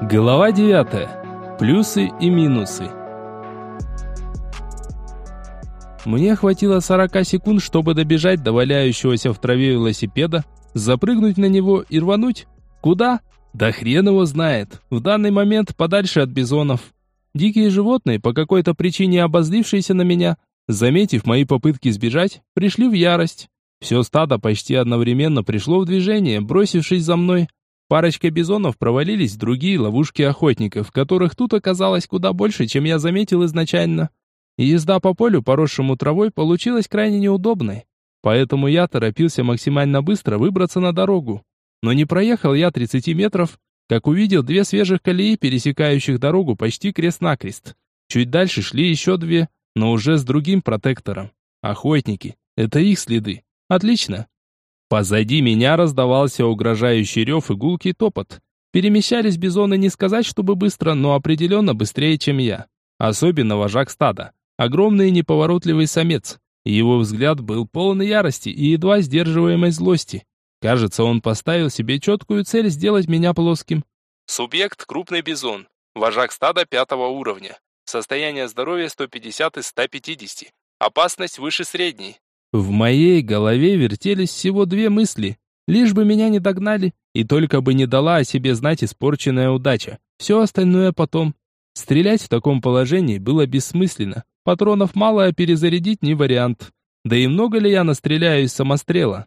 Глава 9. Плюсы и минусы. Мне хватило 40 секунд, чтобы добежать до валяющегося в траве велосипеда, запрыгнуть на него и рвануть. Куда? Да хрен его знает. В данный момент подальше от бизонов. Дикие животные, по какой-то причине обозлившиеся на меня, заметив мои попытки сбежать, пришли в ярость. Все стадо почти одновременно пришло в движение, бросившись за мной. Парочка бизонов провалились в другие ловушки охотников, которых тут оказалось куда больше, чем я заметил изначально. Езда по полю, поросшему травой, получилась крайне неудобной. Поэтому я торопился максимально быстро выбраться на дорогу. Но не проехал я 30 метров, как увидел две свежих колеи, пересекающих дорогу почти крест-накрест. Чуть дальше шли еще две, но уже с другим протектором. Охотники. Это их следы. Отлично. Позади меня раздавался угрожающий рев и гулкий топот. Перемещались бизоны не сказать, чтобы быстро, но определенно быстрее, чем я. Особенно вожак стада. Огромный и неповоротливый самец. Его взгляд был полон ярости и едва сдерживаемой злости. Кажется, он поставил себе четкую цель сделать меня плоским. Субъект – крупный бизон. Вожак стада пятого уровня. Состояние здоровья 150 из 150. Опасность выше средней. В моей голове вертелись всего две мысли. Лишь бы меня не догнали, и только бы не дала о себе знать испорченная удача. Все остальное потом. Стрелять в таком положении было бессмысленно. Патронов мало, а перезарядить не вариант. Да и много ли я настреляю из самострела?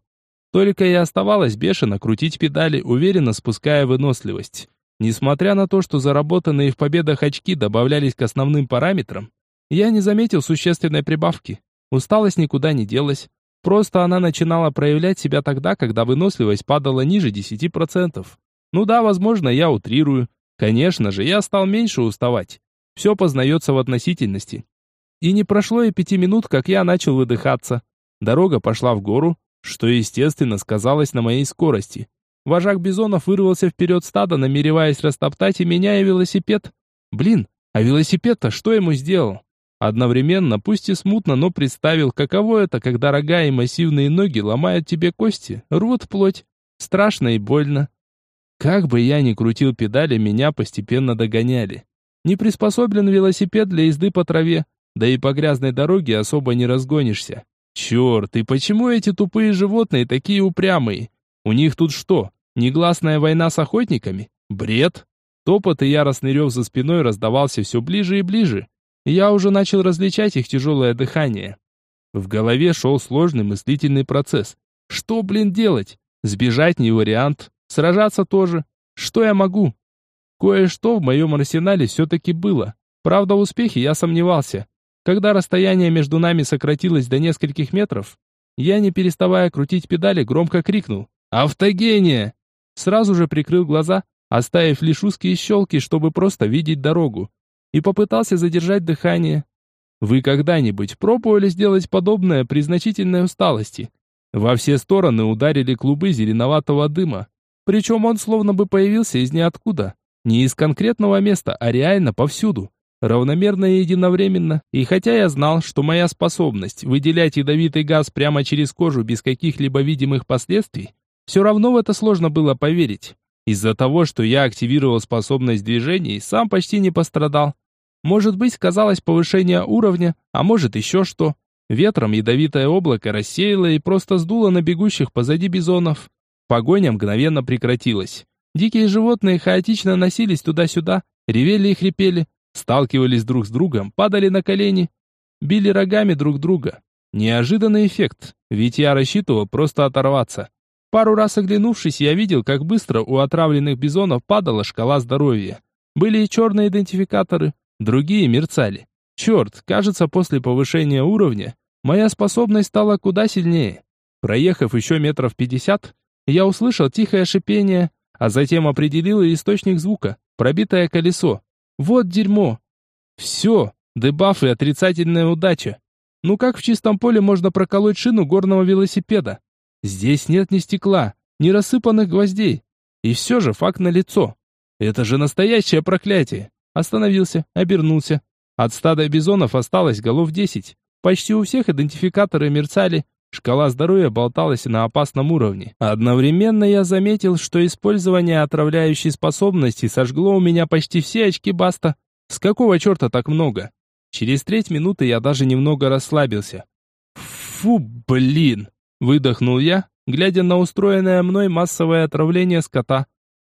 Только и оставалось бешено крутить педали, уверенно спуская выносливость. Несмотря на то, что заработанные в победах очки добавлялись к основным параметрам, я не заметил существенной прибавки. Усталость никуда не делась. Просто она начинала проявлять себя тогда, когда выносливость падала ниже 10%. Ну да, возможно, я утрирую. Конечно же, я стал меньше уставать. Все познается в относительности. И не прошло и пяти минут, как я начал выдыхаться. Дорога пошла в гору, что, естественно, сказалось на моей скорости. Вожак бизонов вырвался вперед стада, намереваясь растоптать и меня, и велосипед. Блин, а велосипед-то что ему сделал? Одновременно, пусть и смутно, но представил, каково это, когда рога и массивные ноги ломают тебе кости, рвут плоть. Страшно и больно. Как бы я ни крутил педали, меня постепенно догоняли. Не приспособлен велосипед для езды по траве, да и по грязной дороге особо не разгонишься. Черт, и почему эти тупые животные такие упрямые? У них тут что, негласная война с охотниками? Бред! Топот и яростный рев за спиной раздавался все ближе и ближе. Я уже начал различать их тяжелое дыхание. В голове шел сложный мыслительный процесс. Что, блин, делать? Сбежать не вариант. Сражаться тоже. Что я могу? Кое-что в моем арсенале все-таки было. Правда, в успехе я сомневался. Когда расстояние между нами сократилось до нескольких метров, я, не переставая крутить педали, громко крикнул «Автогения!». Сразу же прикрыл глаза, оставив лишь узкие щелки, чтобы просто видеть дорогу и попытался задержать дыхание. Вы когда-нибудь пробовали сделать подобное при значительной усталости? Во все стороны ударили клубы зеленоватого дыма. Причем он словно бы появился из ниоткуда. Не из конкретного места, а реально повсюду. Равномерно и единовременно. И хотя я знал, что моя способность выделять ядовитый газ прямо через кожу без каких-либо видимых последствий, все равно в это сложно было поверить. Из-за того, что я активировал способность движений, сам почти не пострадал. Может быть, сказалось повышение уровня, а может еще что. Ветром ядовитое облако рассеяло и просто сдуло на бегущих позади бизонов. Погоня мгновенно прекратилась. Дикие животные хаотично носились туда-сюда, ревели и хрипели, сталкивались друг с другом, падали на колени, били рогами друг друга. Неожиданный эффект, ведь я рассчитывал просто оторваться. Пару раз оглянувшись, я видел, как быстро у отравленных бизонов падала шкала здоровья. Были и черные идентификаторы, другие мерцали. Черт, кажется, после повышения уровня моя способность стала куда сильнее. Проехав еще метров пятьдесят, я услышал тихое шипение, а затем определил источник звука, пробитое колесо. Вот дерьмо. Все, дебаф и отрицательная удача. Ну как в чистом поле можно проколоть шину горного велосипеда? Здесь нет ни стекла, ни рассыпанных гвоздей. И все же факт налицо. Это же настоящее проклятие. Остановился, обернулся. От стада бизонов осталось голов десять. Почти у всех идентификаторы мерцали, Шкала здоровья болталась на опасном уровне. Одновременно я заметил, что использование отравляющей способности сожгло у меня почти все очки баста. С какого черта так много? Через треть минуты я даже немного расслабился. Фу, блин! Выдохнул я, глядя на устроенное мной массовое отравление скота.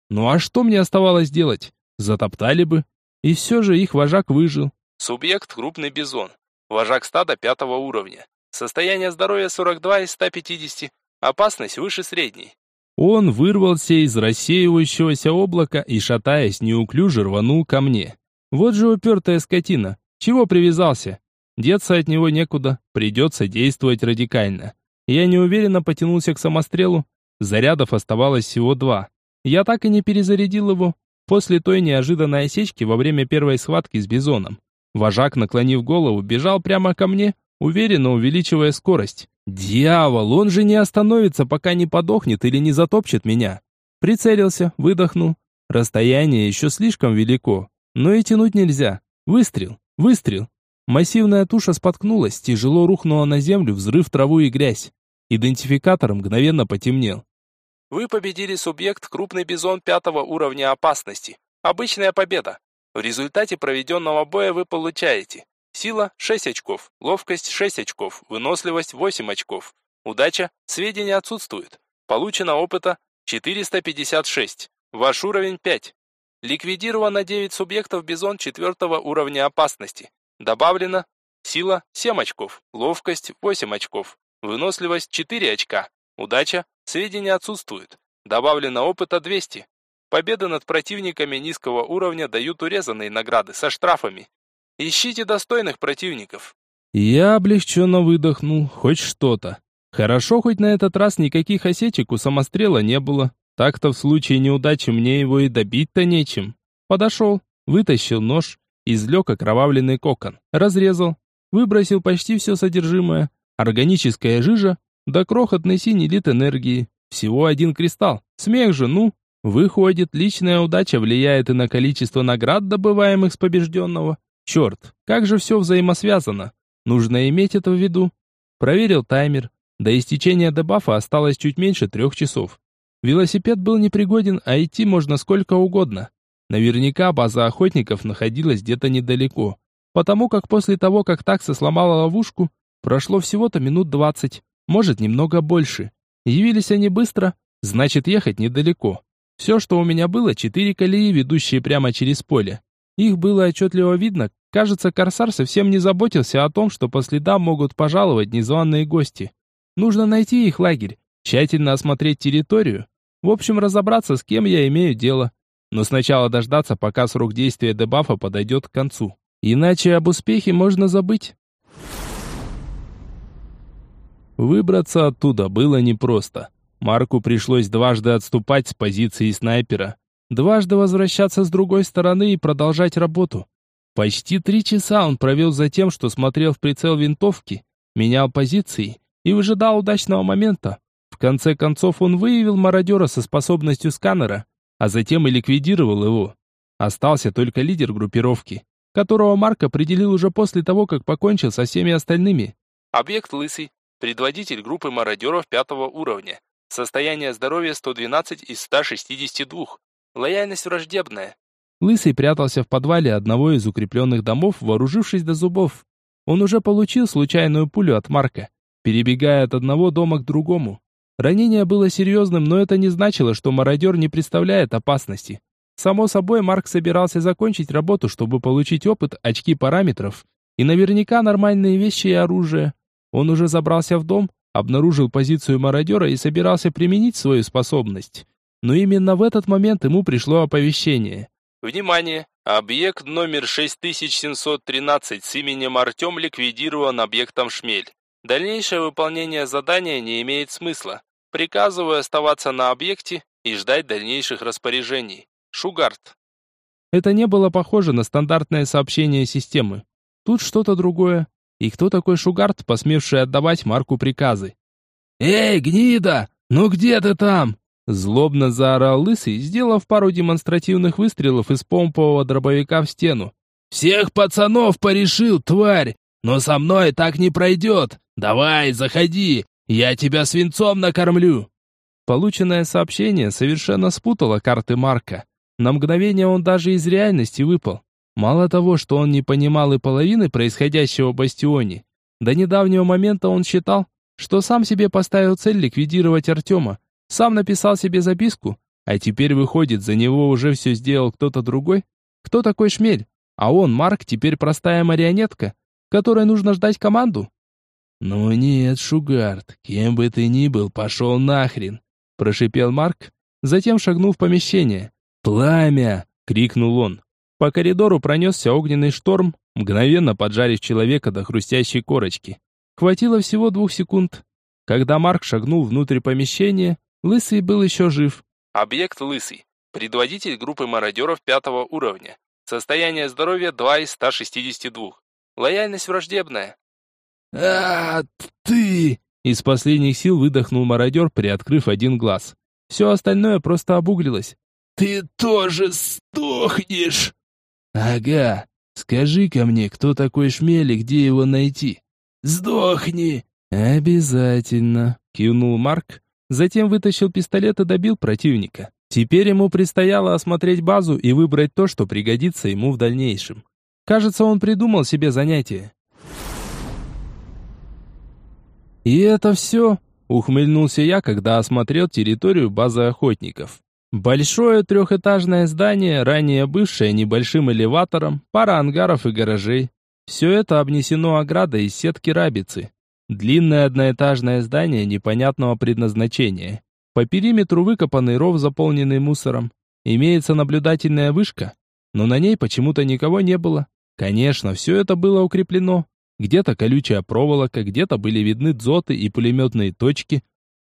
Ну а что мне оставалось делать? Затоптали бы. И все же их вожак выжил. Субъект крупный бизон. Вожак стада пятого уровня. Состояние здоровья 42 из 150. Опасность выше средней. Он вырвался из рассеивающегося облака и, шатаясь, неуклюже рванул ко мне. Вот же упертая скотина. Чего привязался? Деться от него некуда, придется действовать радикально. Я неуверенно потянулся к самострелу. Зарядов оставалось всего два. Я так и не перезарядил его. После той неожиданной осечки во время первой схватки с бизоном. Вожак, наклонив голову, бежал прямо ко мне, уверенно увеличивая скорость. «Дьявол, он же не остановится, пока не подохнет или не затопчет меня!» Прицелился, выдохнул. Расстояние еще слишком велико, но и тянуть нельзя. Выстрел, выстрел. Массивная туша споткнулась, тяжело рухнула на землю, взрыв траву и грязь. Идентификатор мгновенно потемнел. Вы победили субъект крупный бизон пятого уровня опасности. Обычная победа. В результате проведенного боя вы получаете сила 6 очков, ловкость 6 очков, выносливость 8 очков. Удача, сведения отсутствуют. Получено опыта 456. Ваш уровень 5. Ликвидировано 9 субъектов бизон четвертого уровня опасности. Добавлено сила 7 очков, ловкость 8 очков, выносливость 4 очка, удача, сведения отсутствуют. Добавлено опыта 200. Победы над противниками низкого уровня дают урезанные награды со штрафами. Ищите достойных противников. Я облегченно выдохнул, хоть что-то. Хорошо, хоть на этот раз никаких осечек у самострела не было. Так-то в случае неудачи мне его и добить-то нечем. Подошел, вытащил нож, Излег окровавленный кокон, разрезал, выбросил почти все содержимое. Органическая жижа, да крохотный синий лит энергии. Всего один кристалл. Смех же, ну. Выходит, личная удача влияет и на количество наград, добываемых с побежденного. Черт, как же все взаимосвязано. Нужно иметь это в виду. Проверил таймер. До истечения дебафа осталось чуть меньше трех часов. Велосипед был непригоден, а идти можно сколько угодно. Наверняка база охотников находилась где-то недалеко, потому как после того, как такса сломала ловушку, прошло всего-то минут двадцать, может немного больше. Явились они быстро, значит ехать недалеко. Все, что у меня было, четыре колеи, ведущие прямо через поле. Их было отчетливо видно, кажется, Корсар совсем не заботился о том, что по следам могут пожаловать незваные гости. Нужно найти их лагерь, тщательно осмотреть территорию, в общем разобраться, с кем я имею дело. Но сначала дождаться, пока срок действия дебафа подойдет к концу. Иначе об успехе можно забыть. Выбраться оттуда было непросто. Марку пришлось дважды отступать с позиции снайпера, дважды возвращаться с другой стороны и продолжать работу. Почти три часа он провел за тем, что смотрел в прицел винтовки, менял позиции и выжидал удачного момента. В конце концов он выявил мародера со способностью сканера а затем и ликвидировал его. Остался только лидер группировки, которого Марк определил уже после того, как покончил со всеми остальными. Объект Лысый, предводитель группы мародеров пятого уровня. Состояние здоровья 112 из 162. Лояльность враждебная. Лысый прятался в подвале одного из укрепленных домов, вооружившись до зубов. Он уже получил случайную пулю от Марка, перебегая от одного дома к другому. Ранение было серьезным, но это не значило, что мародер не представляет опасности. Само собой, Марк собирался закончить работу, чтобы получить опыт, очки параметров и наверняка нормальные вещи и оружие. Он уже забрался в дом, обнаружил позицию мародера и собирался применить свою способность. Но именно в этот момент ему пришло оповещение. «Внимание! Объект номер 6713 с именем Артем ликвидирован объектом «Шмель». Дальнейшее выполнение задания не имеет смысла. Приказываю оставаться на объекте и ждать дальнейших распоряжений. Шугарт. Это не было похоже на стандартное сообщение системы. Тут что-то другое. И кто такой Шугарт, посмевший отдавать Марку приказы? «Эй, гнида! Ну где ты там?» Злобно заорал Лысый, сделав пару демонстративных выстрелов из помпового дробовика в стену. «Всех пацанов порешил, тварь! Но со мной так не пройдет! Давай, заходи! Я тебя свинцом накормлю!» Полученное сообщение совершенно спутало карты Марка. На мгновение он даже из реальности выпал. Мало того, что он не понимал и половины происходящего в Бастионе, до недавнего момента он считал, что сам себе поставил цель ликвидировать Артема, сам написал себе записку, а теперь выходит, за него уже все сделал кто-то другой. Кто такой Шмель? А он, Марк, теперь простая марионетка, которой нужно ждать команду. «Ну нет, Шугард, кем бы ты ни был, пошел нахрен!» Прошипел Марк, затем шагнул в помещение. «Пламя!» — крикнул он. По коридору пронесся огненный шторм, мгновенно поджарив человека до хрустящей корочки. Хватило всего двух секунд. Когда Марк шагнул внутрь помещения, Лысый был еще жив. Объект Лысый. Предводитель группы мародеров пятого уровня. Состояние здоровья 2 из 162. Лояльность враждебная. а ты!» Из последних сил выдохнул мародер, приоткрыв один глаз. Все остальное просто обуглилось. «Ты тоже сдохнешь!» «Ага. Скажи-ка мне, кто такой Шмель и где его найти?» «Сдохни!» «Обязательно!» — кивнул Марк. Затем вытащил пистолет и добил противника. Теперь ему предстояло осмотреть базу и выбрать то, что пригодится ему в дальнейшем. Кажется, он придумал себе занятие. «И это все?» — ухмыльнулся я, когда осмотрел территорию базы охотников. Большое трехэтажное здание, ранее бывшее небольшим элеватором, пара ангаров и гаражей. Все это обнесено оградой из сетки рабицы. Длинное одноэтажное здание непонятного предназначения. По периметру выкопанный ров, заполненный мусором. Имеется наблюдательная вышка, но на ней почему-то никого не было. Конечно, все это было укреплено. Где-то колючая проволока, где-то были видны дзоты и пулеметные точки.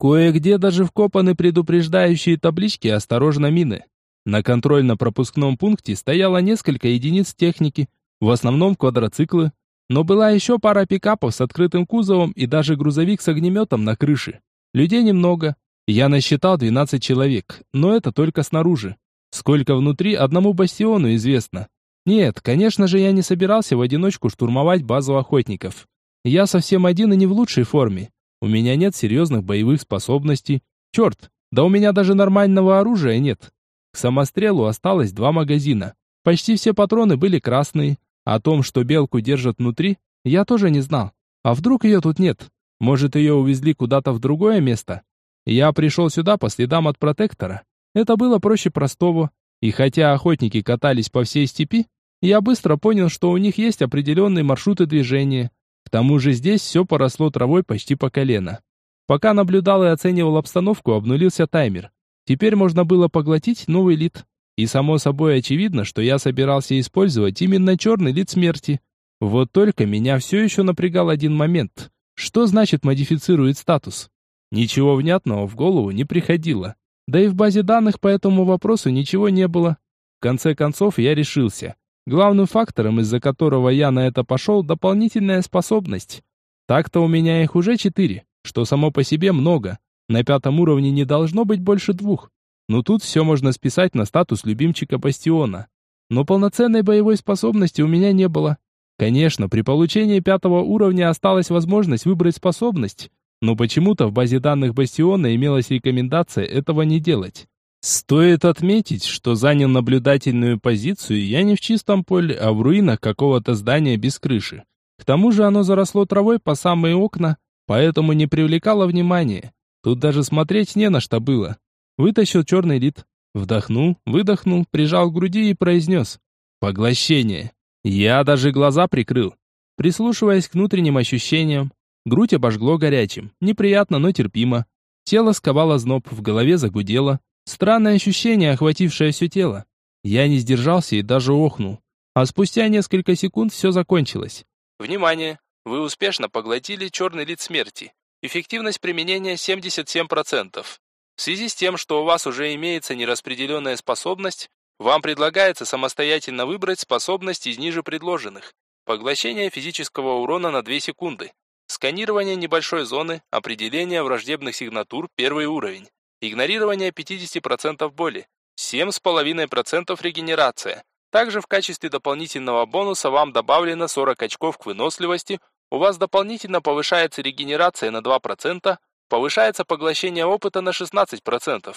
Кое-где даже вкопаны предупреждающие таблички «Осторожно, мины». На контрольно-пропускном пункте стояло несколько единиц техники, в основном квадроциклы, но была еще пара пикапов с открытым кузовом и даже грузовик с огнеметом на крыше. Людей немного. Я насчитал 12 человек, но это только снаружи. Сколько внутри, одному бастиону известно. Нет, конечно же, я не собирался в одиночку штурмовать базу охотников. Я совсем один и не в лучшей форме. У меня нет серьезных боевых способностей. Черт, да у меня даже нормального оружия нет. К самострелу осталось два магазина. Почти все патроны были красные. О том, что белку держат внутри, я тоже не знал. А вдруг ее тут нет? Может, ее увезли куда-то в другое место? Я пришел сюда по следам от протектора. Это было проще простого. И хотя охотники катались по всей степи, я быстро понял, что у них есть определенные маршруты движения. Тому же здесь все поросло травой почти по колено. Пока наблюдал и оценивал обстановку, обнулился таймер. Теперь можно было поглотить новый лид. И само собой очевидно, что я собирался использовать именно черный лид смерти. Вот только меня все еще напрягал один момент. Что значит модифицирует статус? Ничего внятного в голову не приходило. Да и в базе данных по этому вопросу ничего не было. В конце концов, я решился. Главным фактором, из-за которого я на это пошел, дополнительная способность. Так-то у меня их уже четыре, что само по себе много. На пятом уровне не должно быть больше двух. Но тут все можно списать на статус любимчика Бастиона. Но полноценной боевой способности у меня не было. Конечно, при получении пятого уровня осталась возможность выбрать способность, но почему-то в базе данных Бастиона имелась рекомендация этого не делать. Стоит отметить, что занял наблюдательную позицию я не в чистом поле, а в руинах какого-то здания без крыши. К тому же оно заросло травой по самые окна, поэтому не привлекало внимания. Тут даже смотреть не на что было. Вытащил черный лид, вдохнул, выдохнул, прижал к груди и произнес «Поглощение». Я даже глаза прикрыл, прислушиваясь к внутренним ощущениям. Грудь обожгло горячим, неприятно, но терпимо. Тело сковало зноб, в голове загудело. Странное ощущение, охватившее все тело. Я не сдержался и даже охнул. А спустя несколько секунд все закончилось. Внимание! Вы успешно поглотили черный лид смерти. Эффективность применения 77%. В связи с тем, что у вас уже имеется нераспределенная способность, вам предлагается самостоятельно выбрать способность из ниже предложенных. Поглощение физического урона на 2 секунды. Сканирование небольшой зоны, определение враждебных сигнатур, первый уровень. Игнорирование 50% боли. 7,5% регенерация. Также в качестве дополнительного бонуса вам добавлено 40 очков к выносливости, У вас дополнительно повышается регенерация на 2%, повышается поглощение опыта на 16%.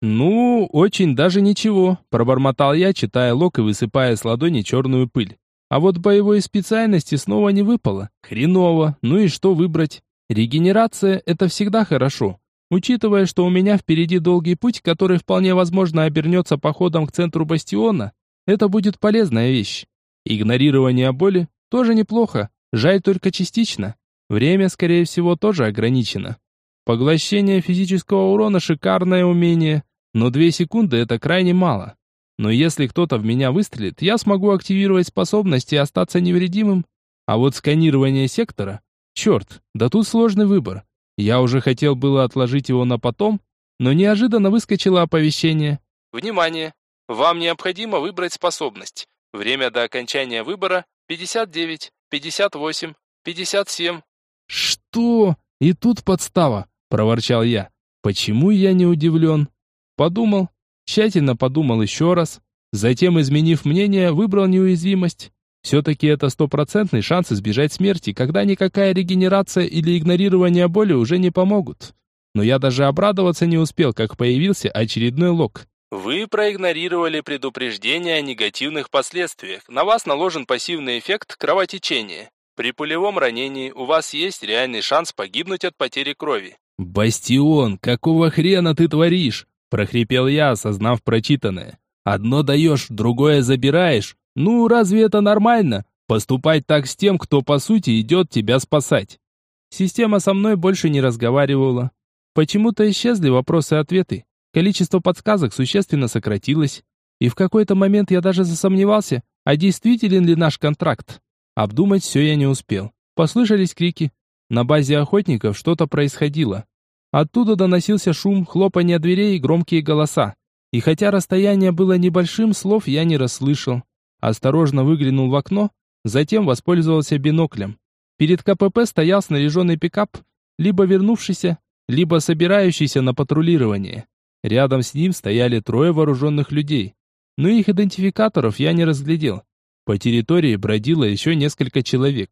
«Ну, очень даже ничего», – пробормотал я, читая лог и высыпая с ладони черную пыль. А вот боевой специальности снова не выпало. Хреново. Ну и что выбрать? Регенерация – это всегда хорошо. Учитывая, что у меня впереди долгий путь, который вполне возможно обернется походом к центру бастиона, это будет полезная вещь. Игнорирование боли тоже неплохо, жаль только частично. Время, скорее всего, тоже ограничено. Поглощение физического урона – шикарное умение, но две секунды – это крайне мало. Но если кто-то в меня выстрелит, я смогу активировать способности и остаться невредимым. А вот сканирование сектора... Черт, да тут сложный выбор. Я уже хотел было отложить его на потом, но неожиданно выскочило оповещение. Внимание! Вам необходимо выбрать способность. Время до окончания выбора 59, 58, 57. Что? И тут подстава, проворчал я. Почему я не удивлен? Подумал, тщательно подумал еще раз, затем, изменив мнение, выбрал неуязвимость. Все-таки это стопроцентный шанс избежать смерти, когда никакая регенерация или игнорирование боли уже не помогут. Но я даже обрадоваться не успел, как появился очередной лог. Вы проигнорировали предупреждение о негативных последствиях. На вас наложен пассивный эффект кровотечения. При пулевом ранении у вас есть реальный шанс погибнуть от потери крови. «Бастион, какого хрена ты творишь?» – прохрипел я, осознав прочитанное. «Одно даешь, другое забираешь. Ну, разве это нормально? Поступать так с тем, кто по сути идет тебя спасать. Система со мной больше не разговаривала. Почему-то исчезли вопросы-ответы. Количество подсказок существенно сократилось. И в какой-то момент я даже засомневался, а действителен ли наш контракт. Обдумать все я не успел. Послышались крики. На базе охотников что-то происходило. Оттуда доносился шум, хлопанье дверей и громкие голоса. И хотя расстояние было небольшим, слов я не расслышал. Осторожно выглянул в окно, затем воспользовался биноклем. Перед КПП стоял снаряженный пикап, либо вернувшийся, либо собирающийся на патрулирование. Рядом с ним стояли трое вооруженных людей, но их идентификаторов я не разглядел. По территории бродило еще несколько человек.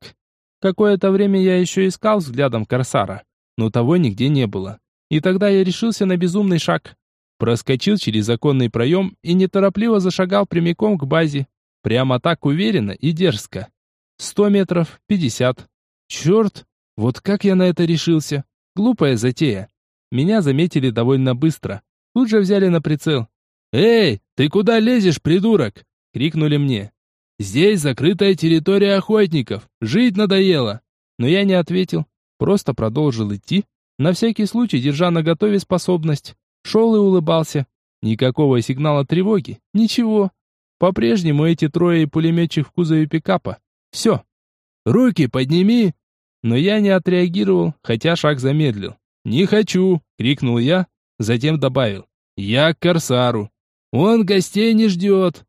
Какое-то время я еще искал взглядом Корсара, но того нигде не было. И тогда я решился на безумный шаг. Проскочил через законный проем и неторопливо зашагал прямиком к базе, Прямо так уверенно и дерзко. Сто метров, пятьдесят. Черт, вот как я на это решился. Глупая затея. Меня заметили довольно быстро. Тут же взяли на прицел. «Эй, ты куда лезешь, придурок?» — крикнули мне. «Здесь закрытая территория охотников. Жить надоело». Но я не ответил. Просто продолжил идти, на всякий случай держа на готове способность. Шел и улыбался. Никакого сигнала тревоги, ничего. По-прежнему эти трое и пулеметчик в кузове пикапа. Все. Руки подними. Но я не отреагировал, хотя шаг замедлил. «Не хочу!» — крикнул я, затем добавил. «Я к Корсару. Он гостей не ждет!»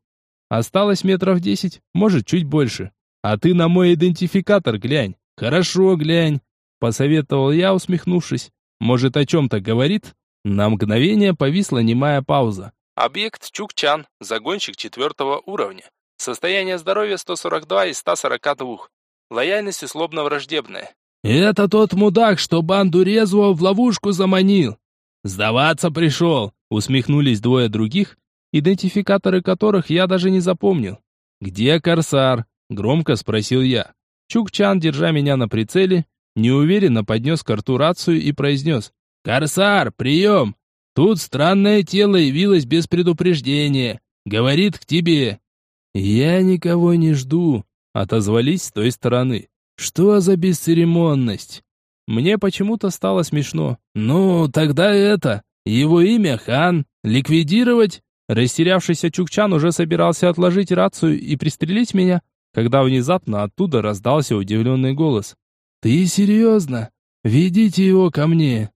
Осталось метров десять, может, чуть больше. «А ты на мой идентификатор глянь!» «Хорошо, глянь!» — посоветовал я, усмехнувшись. «Может, о чем-то говорит?» На мгновение повисла немая пауза. Объект Чукчан, загонщик четвертого уровня. Состояние здоровья 142 из 142. Лояльность условно-враждебная. «Это тот мудак, что банду резвого в ловушку заманил!» «Сдаваться пришел!» Усмехнулись двое других, идентификаторы которых я даже не запомнил. «Где Корсар?» Громко спросил я. Чукчан, держа меня на прицеле, неуверенно поднес к рту рацию и произнес. «Корсар, прием! Тут странное тело явилось без предупреждения. Говорит к тебе. Я никого не жду, отозвались с той стороны. Что за бесцеремонность? Мне почему-то стало смешно. Ну, тогда это, его имя Хан, ликвидировать? Растерявшийся Чукчан уже собирался отложить рацию и пристрелить меня, когда внезапно оттуда раздался удивленный голос. «Ты серьезно? Ведите его ко мне!»